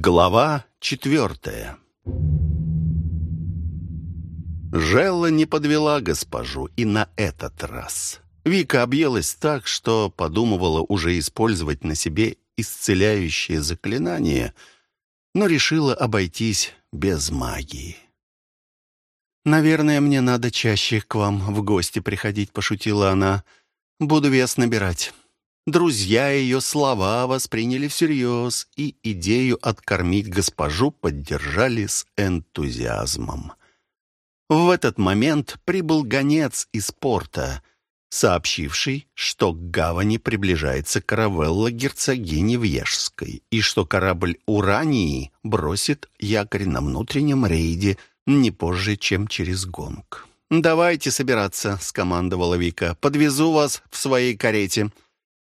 Глава четвертая Желла не подвела госпожу и на этот раз. Вика объелась так, что подумывала уже использовать на себе исцеляющее заклинание, но решила обойтись без магии. «Наверное, мне надо чаще к вам в гости приходить», — пошутила она. «Буду вес набирать». Друзья ее слова восприняли всерьез и идею откормить госпожу поддержали с энтузиазмом. В этот момент прибыл гонец из порта, сообщивший, что к гавани приближается каравелла герцогини Вьежской и что корабль «Урании» бросит якорь на внутреннем рейде не позже, чем через гонг. «Давайте собираться», — скомандовала Вика. «Подвезу вас в своей карете».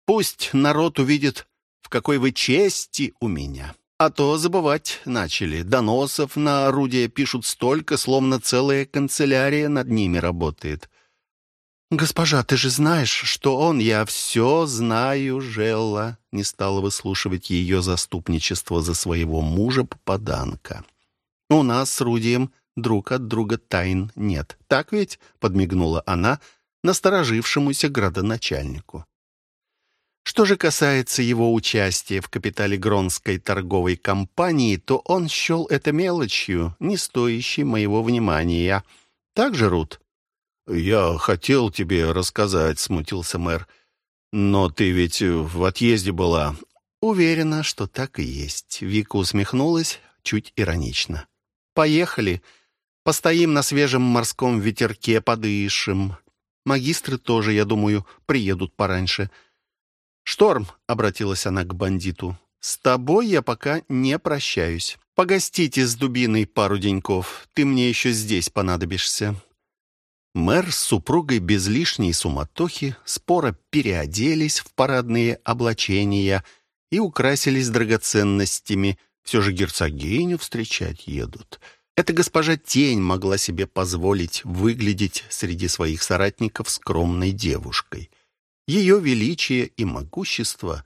Пусть народ увидит, в какой вы чести у меня. А то забывать начали. Доносов на орудие пишут столько, словно целая канцелярия над ними работает. «Госпожа, ты же знаешь, что он...» «Я все знаю, Желла», — не стала выслушивать ее заступничество за своего мужа-попаданка. «У нас с Рудием друг от друга тайн нет. Так ведь?» — подмигнула она насторожившемуся градоначальнику. Что же касается его участия в капитале Гронской торговой компании, то он счел это мелочью, не стоящей моего внимания. Так же, Рут? «Я хотел тебе рассказать», — смутился мэр. «Но ты ведь в отъезде была». «Уверена, что так и есть». Вика усмехнулась, чуть иронично. «Поехали. Постоим на свежем морском ветерке, подышим. Магистры тоже, я думаю, приедут пораньше». «Шторм», — обратилась она к бандиту, — «с тобой я пока не прощаюсь. Погостите с дубиной пару деньков, ты мне еще здесь понадобишься». Мэр с супругой без лишней суматохи споро переоделись в парадные облачения и украсились драгоценностями. Все же герцогиню встречать едут. Эта госпожа Тень могла себе позволить выглядеть среди своих соратников скромной девушкой. Ее величие и могущество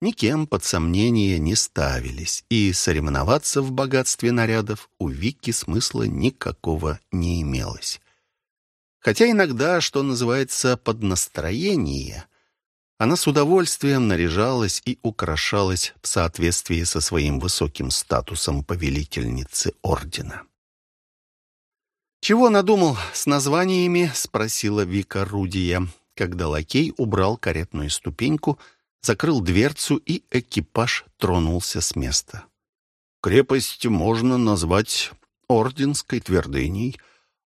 никем под сомнение не ставились, и соревноваться в богатстве нарядов у Вики смысла никакого не имелось. Хотя иногда, что называется, под настроение, она с удовольствием наряжалась и украшалась в соответствии со своим высоким статусом повелительницы ордена. «Чего надумал с названиями?» — спросила Вика Рудия когда лакей убрал каретную ступеньку, закрыл дверцу, и экипаж тронулся с места. «Крепость можно назвать Орденской твердыней,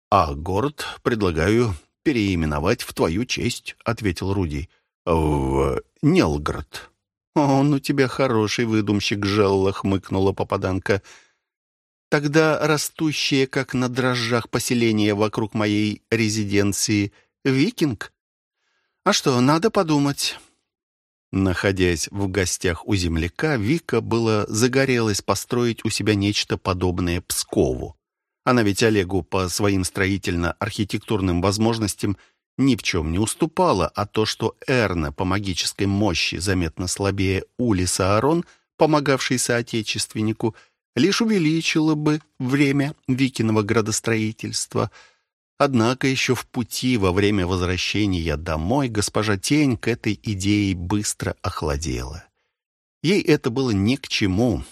а город предлагаю переименовать в твою честь», — ответил Руди. «В Нелград». «Он у тебя хороший выдумщик, Желла», — хмыкнула попаданка. «Тогда растущее, как на дрожжах, поселение вокруг моей резиденции — Викинг?» А что, надо подумать. Находясь в гостях у земляка, Вика было загорелась построить у себя нечто подобное Пскову. Она ведь Олегу по своим строительно-архитектурным возможностям ни в чем не уступала, а то, что Эрна по магической мощи заметно слабее Ули Саарон, помогавшей соотечественнику, лишь увеличило бы время Викиного градостроительства — Однако еще в пути во время возвращения домой госпожа Тень к этой идее быстро охладела. Ей это было ни к чему.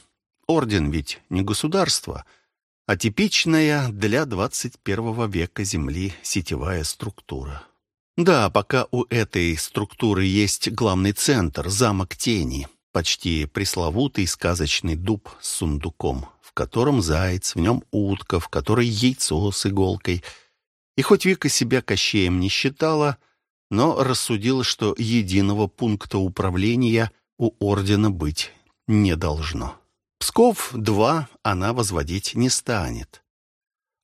Орден ведь не государство, а типичная для 21 века Земли сетевая структура. Да, пока у этой структуры есть главный центр, замок тени, почти пресловутый сказочный дуб с сундуком, в котором заяц, в нем утка, в которой яйцо с иголкой — и хоть Вика себя Кощеем не считала, но рассудила, что единого пункта управления у ордена быть не должно. Псков-2 она возводить не станет.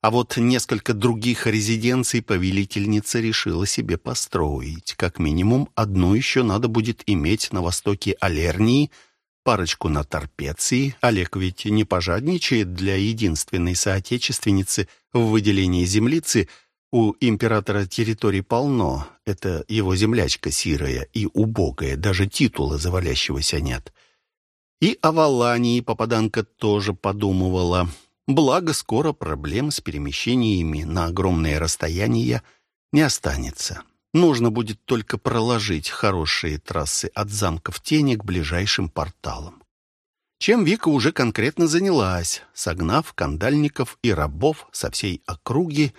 А вот несколько других резиденций повелительница решила себе построить. Как минимум, одну еще надо будет иметь на востоке Алернии, парочку на Торпеции. Олег ведь не пожадничает для единственной соотечественницы в выделении землицы – у императора территорий полно. Это его землячка сирая и убогая, даже титула завалящегося нет. И о Валании попаданка тоже подумывала. Благо, скоро проблем с перемещениями на огромные расстояния не останется. Нужно будет только проложить хорошие трассы от замка в тени к ближайшим порталам. Чем Вика уже конкретно занялась, согнав кандальников и рабов со всей округи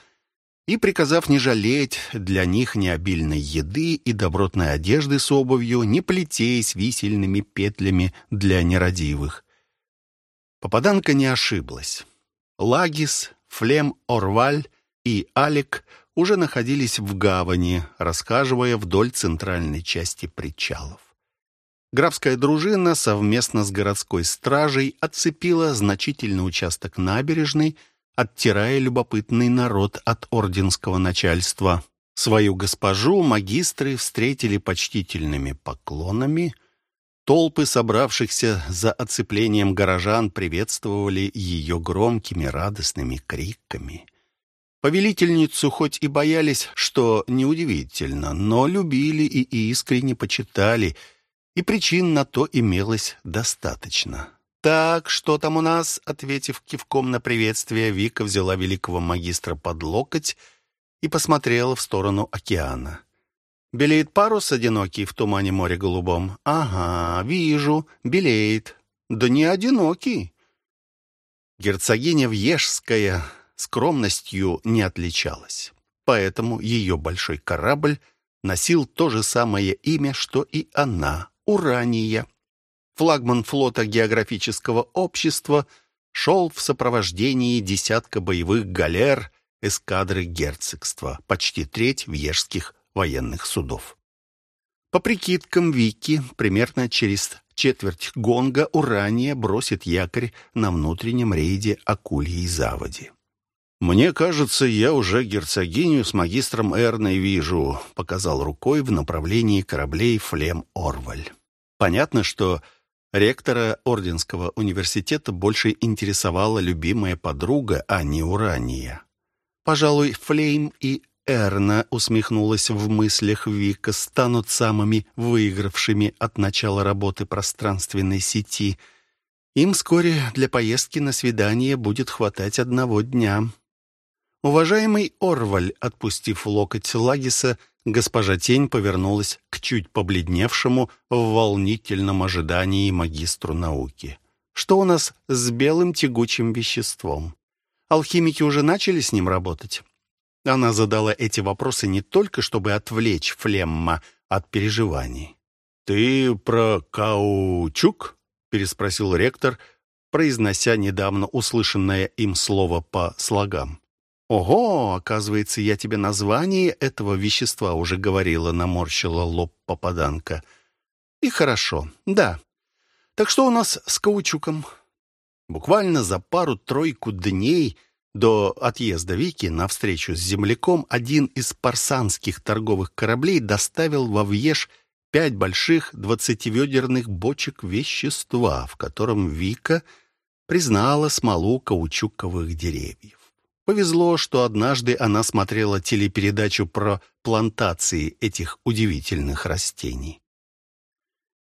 и приказав не жалеть для них ни обильной еды и добротной одежды с обувью, ни плетей висельными петлями для нерадивых. Попаданка не ошиблась. Лагис, Флем Орваль и Алик уже находились в гавани, рассказывая вдоль центральной части причалов. Графская дружина совместно с городской стражей отцепила значительный участок набережной, оттирая любопытный народ от орденского начальства. Свою госпожу магистры встретили почтительными поклонами, Толпы собравшихся за оцеплением горожан приветствовали ее громкими радостными криками. Повелительницу хоть и боялись, что неудивительно, но любили и искренне почитали, и причин на то имелось достаточно. «Так, что там у нас?» Ответив кивком на приветствие, Вика взяла великого магистра под локоть и посмотрела в сторону океана. Белеет парус одинокий в тумане море голубом? Ага, вижу, белеет. Да не одинокий. Герцогиня Вьежская скромностью не отличалась. Поэтому ее большой корабль носил то же самое имя, что и она — Урания. Флагман флота географического общества шел в сопровождении десятка боевых галер эскадры герцогства, почти треть вьежских военных судов. По прикидкам Вики, примерно через четверть гонга Урания бросит якорь на внутреннем рейде Акульей заводи. «Мне кажется, я уже герцогиню с магистром Эрной вижу», показал рукой в направлении кораблей Флем Орваль. Понятно, что ректора Орденского университета больше интересовала любимая подруга, а не Урания. Пожалуй, Флейм и Эрна усмехнулась в мыслях Вика, станут самыми выигравшими от начала работы пространственной сети. Им вскоре для поездки на свидание будет хватать одного дня. Уважаемый Орваль, отпустив локоть Лагиса, госпожа Тень повернулась к чуть побледневшему в волнительном ожидании магистру науки. Что у нас с белым тягучим веществом? Алхимики уже начали с ним работать? Она задала эти вопросы не только, чтобы отвлечь Флемма от переживаний. «Ты про каучук?» — переспросил ректор, произнося недавно услышанное им слово по слогам. «Ого, оказывается, я тебе название этого вещества уже говорила», — наморщила лоб попаданка. «И хорошо, да. Так что у нас с каучуком?» Буквально за пару-тройку дней до отъезда Вики на встречу с земляком один из парсанских торговых кораблей доставил во Вьеж пять больших двадцативедерных бочек вещества, в котором Вика признала смолу каучуковых деревьев. Повезло, что однажды она смотрела телепередачу про плантации этих удивительных растений.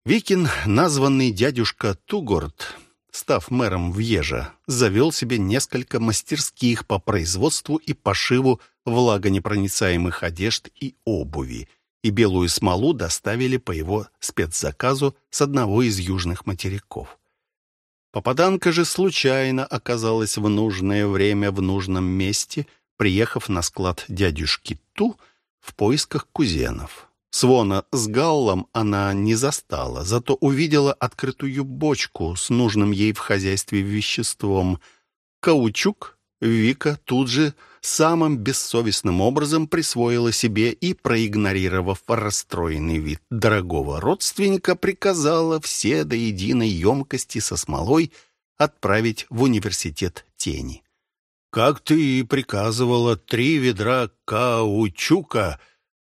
Викин, названный дядюшка Тугорд, став мэром Вьежа, завел себе несколько мастерских по производству и пошиву влагонепроницаемых одежд и обуви, и белую смолу доставили по его спецзаказу с одного из южных материков. Попаданка же случайно оказалась в нужное время в нужном месте, приехав на склад дядюшки Ту в поисках кузенов. Свона с Галлом она не застала, зато увидела открытую бочку с нужным ей в хозяйстве веществом. Каучук Вика тут же самым бессовестным образом присвоила себе и, проигнорировав расстроенный вид дорогого родственника, приказала все до единой емкости со смолой отправить в университет тени. «Как ты и приказывала, три ведра каучука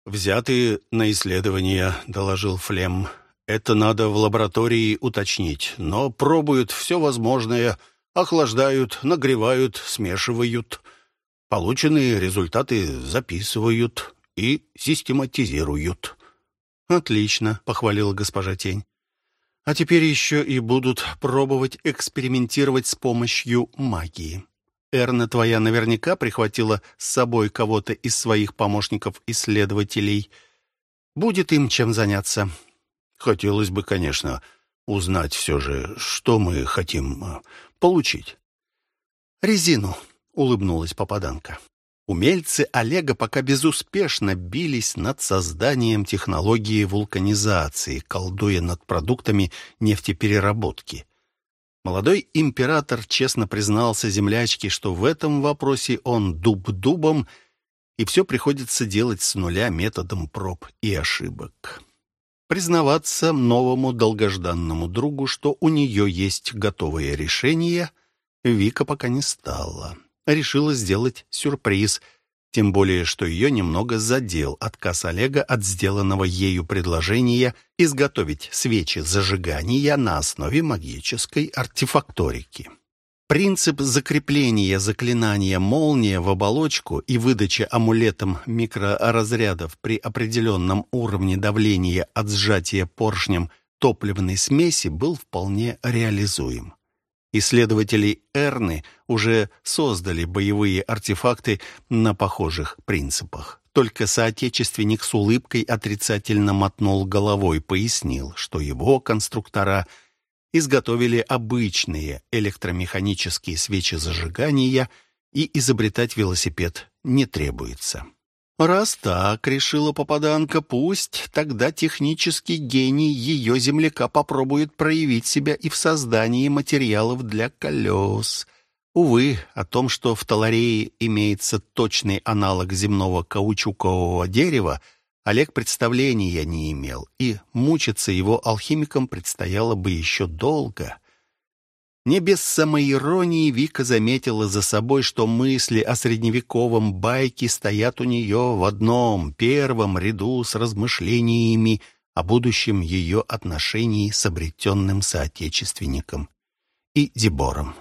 «Взяты на исследование», — доложил Флем. «Это надо в лаборатории уточнить, но пробуют все возможное, охлаждают, нагревают, смешивают. Полученные результаты записывают и систематизируют». «Отлично», — похвалила госпожа Тень. А теперь еще и будут пробовать экспериментировать с помощью магии. Эрна твоя наверняка прихватила с собой кого-то из своих помощников-исследователей. Будет им чем заняться. Хотелось бы, конечно, узнать все же, что мы хотим э, получить. «Резину», — улыбнулась попаданка. Умельцы Олега пока безуспешно бились над созданием технологии вулканизации, колдуя над продуктами нефтепереработки. Молодой император честно признался землячке, что в этом вопросе он дуб дубом, и все приходится делать с нуля методом проб и ошибок. Признаваться новому долгожданному другу, что у нее есть готовое решение, Вика пока не стала решила сделать сюрприз, тем более, что ее немного задел отказ Олега от сделанного ею предложения изготовить свечи зажигания на основе магической артефакторики. Принцип закрепления заклинания «Молния» в оболочку и выдачи амулетом микроразрядов при определенном уровне давления от сжатия поршнем топливной смеси был вполне реализуем. Исследователи Эрны уже создали боевые артефакты на похожих принципах. Только соотечественник с улыбкой отрицательно мотнул головой, пояснил, что его конструктора изготовили обычные электромеханические свечи зажигания и изобретать велосипед не требуется. Раз так, решила попаданка, пусть тогда технический гений ее земляка попробует проявить себя и в создании материалов для колес. Увы, о том, что в Таларее имеется точный аналог земного каучукового дерева, Олег представления не имел, и мучиться его алхимикам предстояло бы еще долго — не без самоиронии Вика заметила за собой, что мысли о средневековом байке стоят у нее в одном, первом ряду с размышлениями о будущем ее отношении с обретенным соотечественником и Дебором.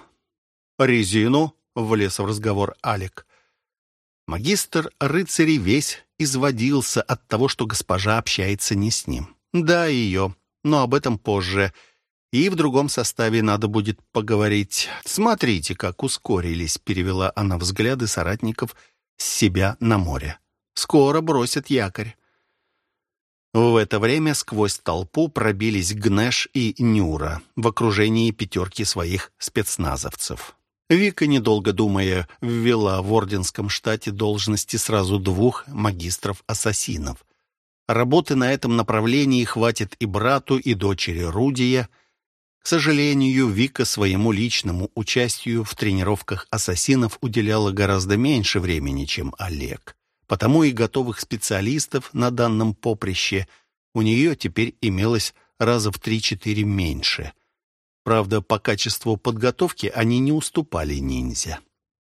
«Резину?» — влез в разговор Алик. Магистр рыцарей весь изводился от того, что госпожа общается не с ним. Да, ее, но об этом позже — и в другом составе надо будет поговорить. Смотрите, как ускорились, перевела она взгляды соратников с себя на море. Скоро бросят якорь. В это время сквозь толпу пробились Гнеш и Нюра в окружении пятерки своих спецназовцев. Вика, недолго думая, ввела в орденском штате должности сразу двух магистров-ассасинов. Работы на этом направлении хватит и брату, и дочери Рудия — к сожалению, Вика своему личному участию в тренировках ассасинов уделяла гораздо меньше времени, чем Олег. Потому и готовых специалистов на данном поприще у нее теперь имелось раза в три-четыре меньше. Правда, по качеству подготовки они не уступали ниндзя.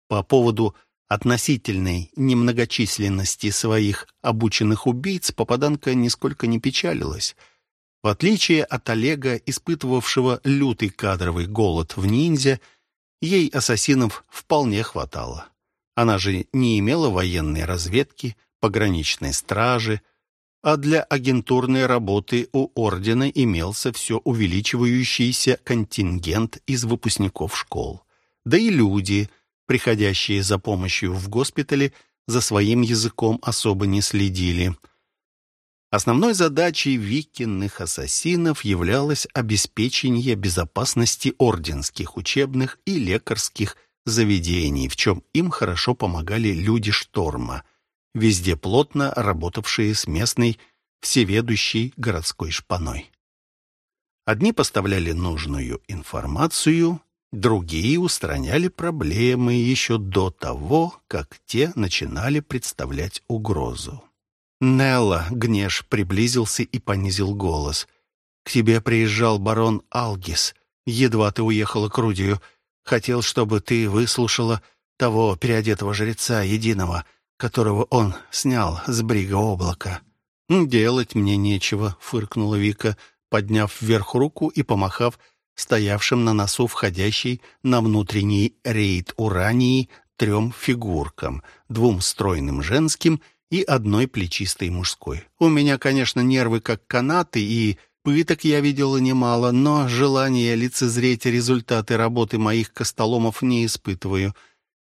По поводу относительной немногочисленности своих обученных убийц попаданка нисколько не печалилась — в отличие от Олега, испытывавшего лютый кадровый голод в ниндзя, ей ассасинов вполне хватало. Она же не имела военной разведки, пограничной стражи, а для агентурной работы у ордена имелся все увеличивающийся контингент из выпускников школ. Да и люди, приходящие за помощью в госпитале, за своим языком особо не следили – Основной задачей викинных ассасинов являлось обеспечение безопасности орденских учебных и лекарских заведений, в чем им хорошо помогали люди шторма, везде плотно работавшие с местной всеведущей городской шпаной. Одни поставляли нужную информацию, другие устраняли проблемы еще до того, как те начинали представлять угрозу. «Нелла», — Гнеш приблизился и понизил голос. «К тебе приезжал барон Алгис. Едва ты уехала к Рудию. Хотел, чтобы ты выслушала того переодетого жреца единого, которого он снял с брига облака». «Делать мне нечего», — фыркнула Вика, подняв вверх руку и помахав стоявшим на носу входящий на внутренний рейд Урании трем фигуркам, двум стройным женским — и одной плечистой мужской. У меня, конечно, нервы как канаты, и пыток я видела немало, но желания лицезреть результаты работы моих костоломов не испытываю.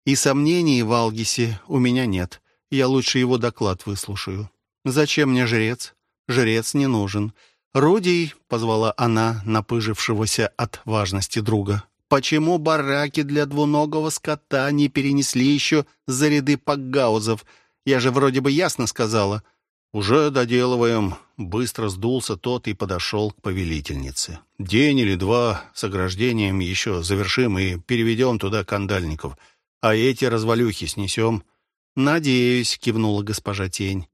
И сомнений в Алгисе у меня нет. Я лучше его доклад выслушаю. Зачем мне жрец? Жрец не нужен. «Рудий», — позвала она, напыжившегося от важности друга, «почему бараки для двуногого скота не перенесли еще за ряды пакгаузов? Я же вроде бы ясно сказала». «Уже доделываем». Быстро сдулся тот и подошел к повелительнице. «День или два с ограждением еще завершим и переведем туда кандальников. А эти развалюхи снесем». «Надеюсь», — кивнула госпожа Тень.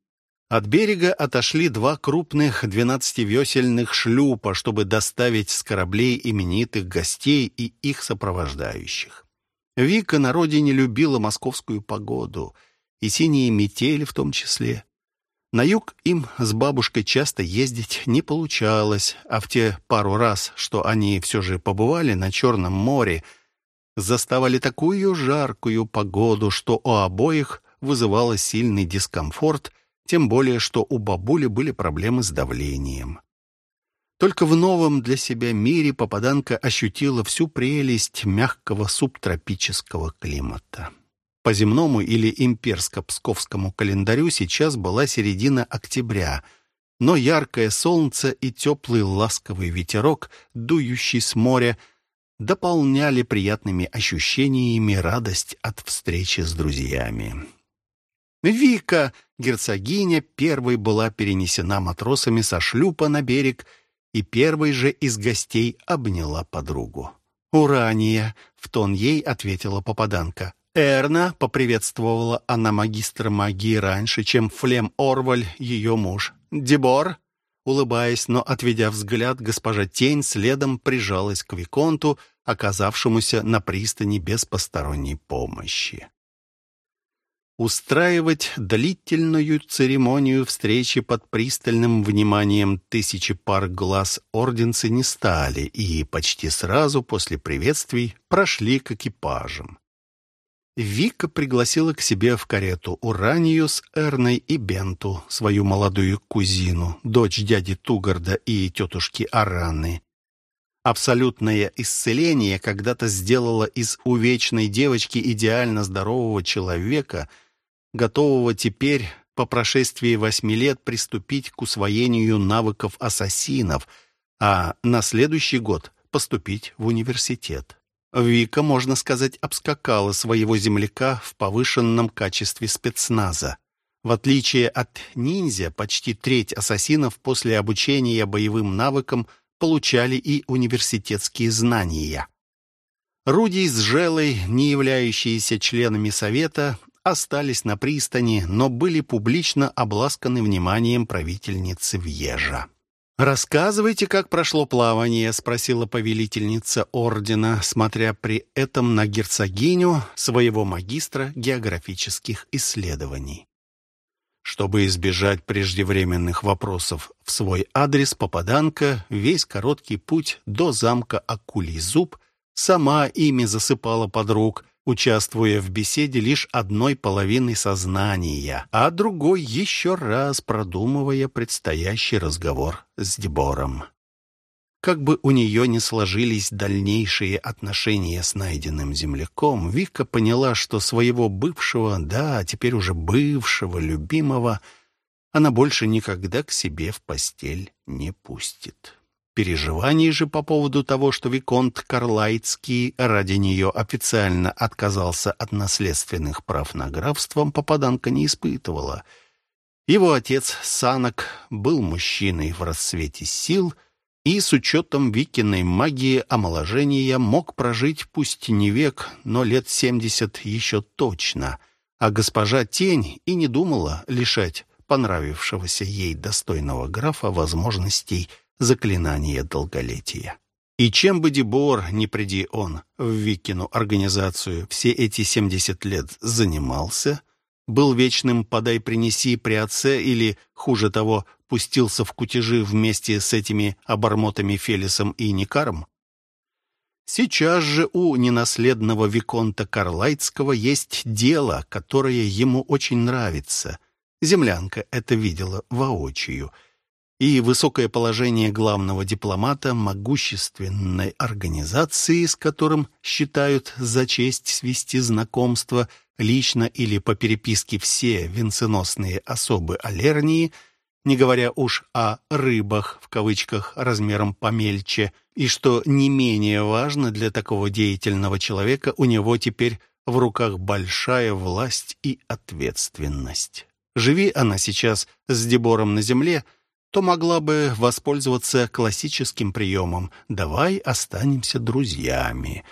От берега отошли два крупных двенадцативесельных шлюпа, чтобы доставить с кораблей именитых гостей и их сопровождающих. Вика на родине любила московскую погоду, и синие метели в том числе. На юг им с бабушкой часто ездить не получалось, а в те пару раз, что они все же побывали на Черном море, заставали такую жаркую погоду, что у обоих вызывало сильный дискомфорт, тем более, что у бабули были проблемы с давлением. Только в новом для себя мире попаданка ощутила всю прелесть мягкого субтропического климата. По земному или имперско-псковскому календарю сейчас была середина октября, но яркое солнце и теплый ласковый ветерок, дующий с моря, дополняли приятными ощущениями радость от встречи с друзьями. Вика, герцогиня, первой была перенесена матросами со шлюпа на берег и первой же из гостей обняла подругу. «Урания!» — в тон ей ответила попаданка. Эрна поприветствовала она магистра магии раньше, чем Флем Орваль, ее муж. Дебор, улыбаясь, но отведя взгляд, госпожа Тень следом прижалась к Виконту, оказавшемуся на пристани без посторонней помощи. Устраивать длительную церемонию встречи под пристальным вниманием тысячи пар глаз орденцы не стали и почти сразу после приветствий прошли к экипажам. Вика пригласила к себе в карету Уранию с Эрной и Бенту, свою молодую кузину, дочь дяди Тугарда и тетушки Араны. Абсолютное исцеление когда-то сделало из увечной девочки идеально здорового человека, готового теперь, по прошествии восьми лет, приступить к усвоению навыков ассасинов, а на следующий год поступить в университет. Вика, можно сказать, обскакала своего земляка в повышенном качестве спецназа. В отличие от ниндзя, почти треть ассасинов после обучения боевым навыкам получали и университетские знания. Руди с Желой, не являющиеся членами совета, остались на пристани, но были публично обласканы вниманием правительницы Вьежа. «Рассказывайте, как прошло плавание», — спросила повелительница ордена, смотря при этом на герцогиню своего магистра географических исследований. Чтобы избежать преждевременных вопросов в свой адрес, попаданка весь короткий путь до замка Акулий Зуб сама ими засыпала подруг, участвуя в беседе лишь одной половиной сознания, а другой еще раз продумывая предстоящий разговор с Дебором. Как бы у нее ни сложились дальнейшие отношения с найденным земляком, Вика поняла, что своего бывшего, да, теперь уже бывшего, любимого, она больше никогда к себе в постель не пустит. Переживаний же по поводу того, что Виконт Карлайтский ради нее официально отказался от наследственных прав на графство, попаданка не испытывала. Его отец Санок был мужчиной в расцвете сил и с учетом Викиной магии омоложения мог прожить пусть не век, но лет семьдесят еще точно, а госпожа Тень и не думала лишать понравившегося ей достойного графа возможностей заклинание долголетия. И чем бы Дебор, не приди он в Викину организацию, все эти 70 лет занимался, был вечным «подай-принеси» при отце или, хуже того, пустился в кутежи вместе с этими обормотами Фелисом и Никаром? Сейчас же у ненаследного Виконта Карлайтского есть дело, которое ему очень нравится. Землянка это видела воочию — и высокое положение главного дипломата могущественной организации, с которым считают за честь свести знакомство лично или по переписке все венценосные особы Алернии, не говоря уж о «рыбах» в кавычках размером помельче, и что не менее важно для такого деятельного человека, у него теперь в руках большая власть и ответственность. Живи она сейчас с Дебором на земле — то могла бы воспользоваться классическим приемом «давай останемся друзьями».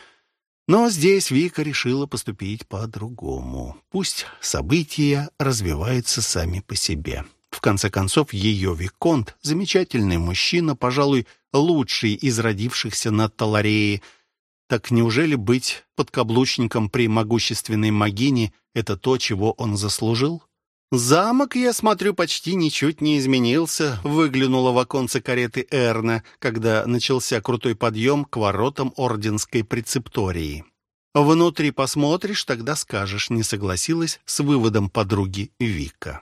Но здесь Вика решила поступить по-другому. Пусть события развиваются сами по себе. В конце концов, ее Виконт — замечательный мужчина, пожалуй, лучший из родившихся на Таларее. Так неужели быть подкаблучником при могущественной могине — это то, чего он заслужил? Замок, я смотрю, почти ничуть не изменился, выглянула в оконце кареты Эрна, когда начался крутой подъем к воротам Орденской прецептории. Внутри посмотришь, тогда скажешь, не согласилась с выводом подруги Вика.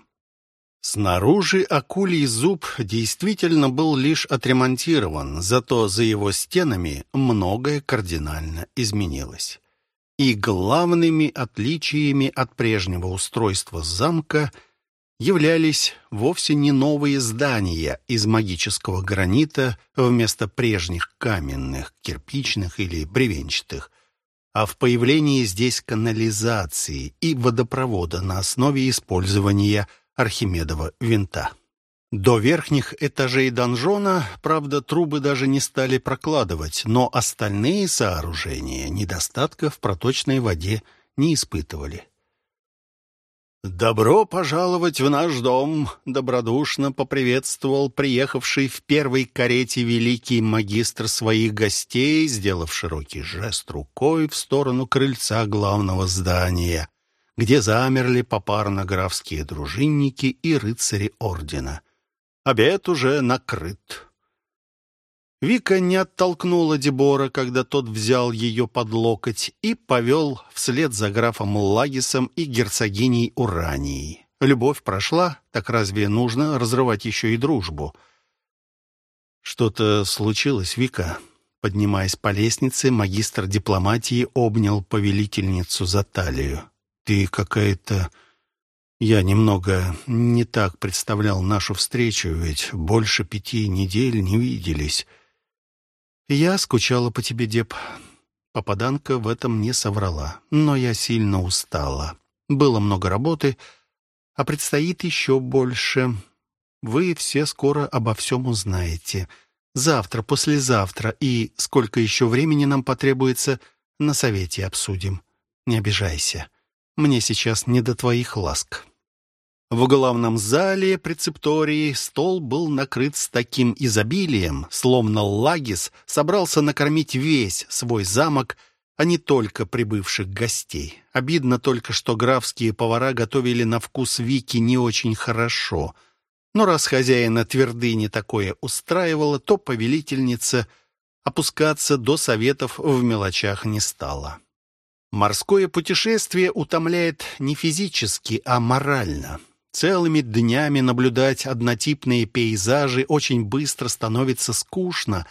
Снаружи акулий зуб действительно был лишь отремонтирован, зато за его стенами многое кардинально изменилось и главными отличиями от прежнего устройства замка являлись вовсе не новые здания из магического гранита вместо прежних каменных, кирпичных или бревенчатых, а в появлении здесь канализации и водопровода на основе использования Архимедова винта. До верхних этажей донжона, правда, трубы даже не стали прокладывать, но остальные сооружения недостатка в проточной воде не испытывали. «Добро пожаловать в наш дом!» — добродушно поприветствовал приехавший в первой карете великий магистр своих гостей, сделав широкий жест рукой в сторону крыльца главного здания, где замерли попарно графские дружинники и рыцари ордена — Обед уже накрыт. Вика не оттолкнула Дебора, когда тот взял ее под локоть и повел вслед за графом Лагисом и герцогиней Уранией. Любовь прошла, так разве нужно разрывать еще и дружбу? Что-то случилось, Вика? Поднимаясь по лестнице, магистр дипломатии обнял повелительницу за талию. Ты какая-то я немного не так представлял нашу встречу, ведь больше пяти недель не виделись. Я скучала по тебе, Деп. Попаданка в этом не соврала, но я сильно устала. Было много работы, а предстоит еще больше. Вы все скоро обо всем узнаете. Завтра, послезавтра и сколько еще времени нам потребуется, на совете обсудим. Не обижайся. Мне сейчас не до твоих ласк. В главном зале прецептории стол был накрыт с таким изобилием, словно Лагис собрался накормить весь свой замок, а не только прибывших гостей. Обидно только, что графские повара готовили на вкус Вики не очень хорошо. Но раз хозяина твердыни такое устраивало, то повелительница опускаться до советов в мелочах не стала. Морское путешествие утомляет не физически, а морально. Целыми днями наблюдать однотипные пейзажи очень быстро становится скучно,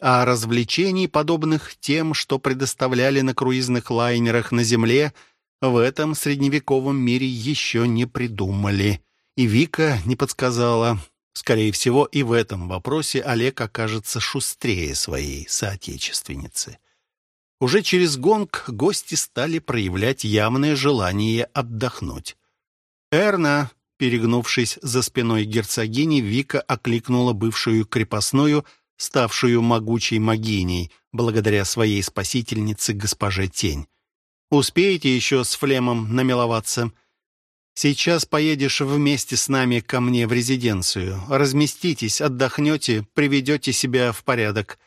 а развлечений, подобных тем, что предоставляли на круизных лайнерах на Земле, в этом средневековом мире еще не придумали. И Вика не подсказала. Скорее всего, и в этом вопросе Олег окажется шустрее своей соотечественницы. Уже через гонг гости стали проявлять явное желание отдохнуть. «Эрна, Перегнувшись за спиной герцогини, Вика окликнула бывшую крепостную, ставшую могучей могиней, благодаря своей спасительнице госпоже Тень. «Успеете еще с Флемом намиловаться?» «Сейчас поедешь вместе с нами ко мне в резиденцию. Разместитесь, отдохнете, приведете себя в порядок».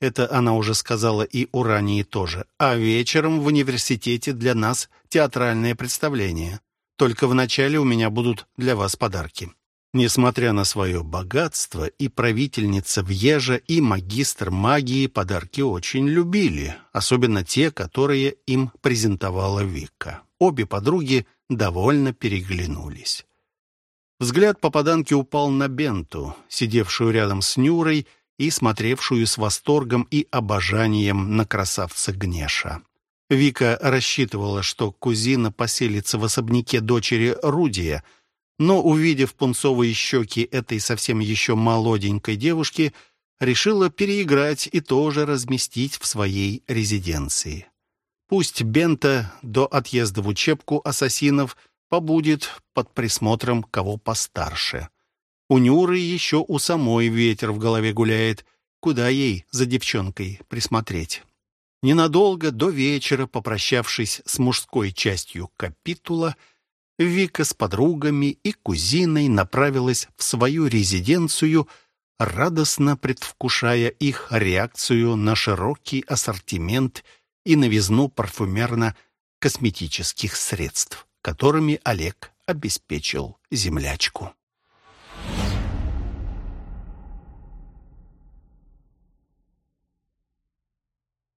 Это она уже сказала и Урании тоже. «А вечером в университете для нас театральное представление». Только вначале у меня будут для вас подарки». Несмотря на свое богатство, и правительница Вьежа, и магистр магии подарки очень любили, особенно те, которые им презентовала Вика. Обе подруги довольно переглянулись. Взгляд попаданки упал на Бенту, сидевшую рядом с Нюрой и смотревшую с восторгом и обожанием на красавца Гнеша. Вика рассчитывала, что кузина поселится в особняке дочери Рудия, но, увидев пунцовые щеки этой совсем еще молоденькой девушки, решила переиграть и тоже разместить в своей резиденции. Пусть Бента до отъезда в учебку ассасинов побудет под присмотром кого постарше. У Нюры еще у самой ветер в голове гуляет. Куда ей за девчонкой присмотреть? Ненадолго, до вечера, попрощавшись с мужской частью капитула, Вика с подругами и кузиной направилась в свою резиденцию, радостно предвкушая их реакцию на широкий ассортимент и новизну парфюмерно-косметических средств, которыми Олег обеспечил землячку.